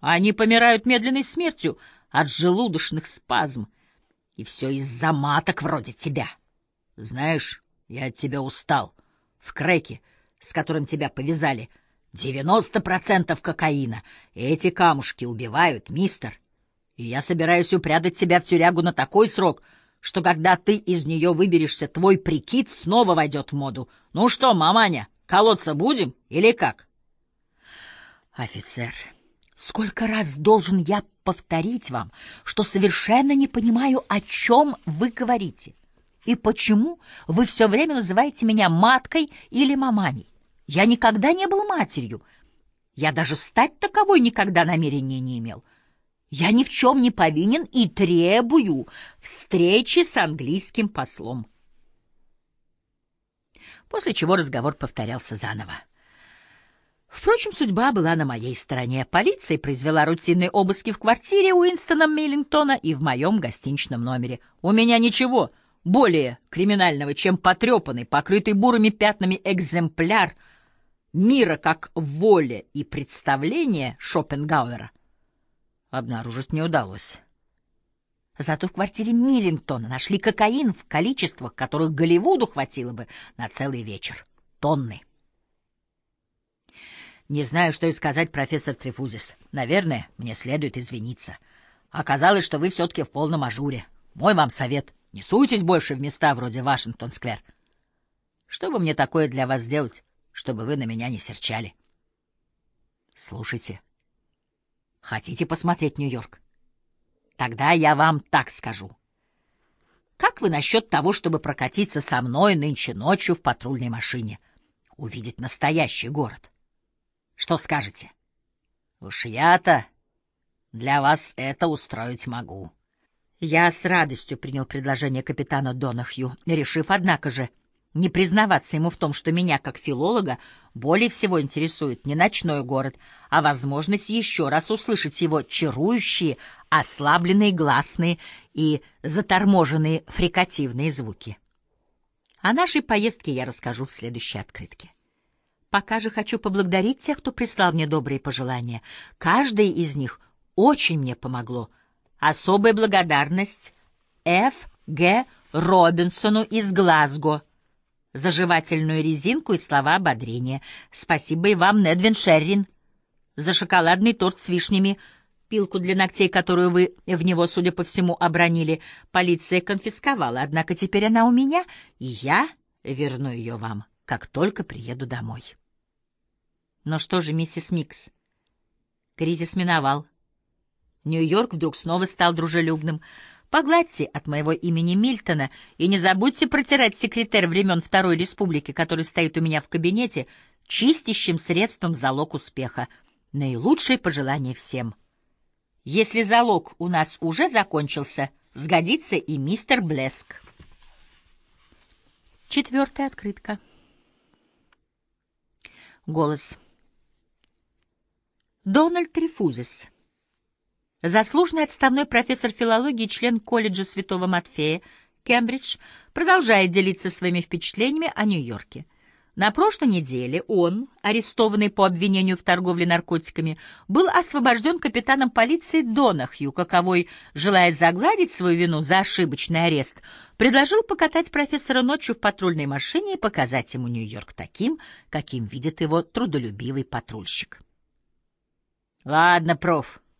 Они помирают медленной смертью от желудочных спазм. И все из-за маток вроде тебя. Знаешь, я от тебя устал. В креке, с которым тебя повязали, девяносто процентов кокаина. Эти камушки убивают, мистер. И я собираюсь упрятать тебя в тюрягу на такой срок, что когда ты из нее выберешься, твой прикид снова войдет в моду. Ну что, маманя, колоться будем или как? Офицер, сколько раз должен я повторить вам, что совершенно не понимаю, о чем вы говорите, и почему вы все время называете меня маткой или маманей. Я никогда не был матерью. Я даже стать таковой никогда намерения не имел. Я ни в чем не повинен и требую встречи с английским послом. После чего разговор повторялся заново. Впрочем, судьба была на моей стороне. Полиция произвела рутинные обыски в квартире Уинстона Миллингтона и в моем гостиничном номере. У меня ничего более криминального, чем потрепанный, покрытый бурыми пятнами экземпляр мира как воля и представление Шопенгауэра обнаружить не удалось. Зато в квартире Миллингтона нашли кокаин в количествах, которых Голливуду хватило бы на целый вечер. Тонны. Не знаю, что и сказать, профессор Трифузис. Наверное, мне следует извиниться. Оказалось, что вы все-таки в полном ажуре. Мой вам совет — не суйтесь больше в места вроде Вашингтон-сквер. Что бы мне такое для вас сделать, чтобы вы на меня не серчали? Слушайте, хотите посмотреть Нью-Йорк? Тогда я вам так скажу. Как вы насчет того, чтобы прокатиться со мной нынче ночью в патрульной машине? Увидеть настоящий город. Что скажете? Уж я-то для вас это устроить могу. Я с радостью принял предложение капитана Донахью, решив, однако же, не признаваться ему в том, что меня, как филолога, более всего интересует не ночной город, а возможность еще раз услышать его чарующие, ослабленные гласные и заторможенные фрикативные звуки. О нашей поездке я расскажу в следующей открытке. Пока же хочу поблагодарить тех, кто прислал мне добрые пожелания. Каждое из них очень мне помогло. Особая благодарность Ф. Г. Робинсону из Глазго за жевательную резинку и слова ободрения. Спасибо и вам, Недвин Шеррин, за шоколадный торт с вишнями, пилку для ногтей, которую вы в него, судя по всему, обронили. Полиция конфисковала, однако теперь она у меня, и я верну ее вам как только приеду домой. Но что же, миссис Микс? Кризис миновал. Нью-Йорк вдруг снова стал дружелюбным. Погладьте от моего имени Мильтона и не забудьте протирать секретарь времен Второй Республики, который стоит у меня в кабинете, чистящим средством залог успеха. Наилучшие пожелания всем. Если залог у нас уже закончился, сгодится и мистер Блеск. Четвертая открытка. Голос. Дональд Трифузис. Заслуженный отставной профессор филологии, член колледжа Святого Матфея, Кембридж, продолжает делиться своими впечатлениями о Нью-Йорке. На прошлой неделе он, арестованный по обвинению в торговле наркотиками, был освобожден капитаном полиции Донахью, каковой, желая загладить свою вину за ошибочный арест, предложил покатать профессора ночью в патрульной машине и показать ему Нью-Йорк таким, каким видит его трудолюбивый патрульщик. — Ладно, проф,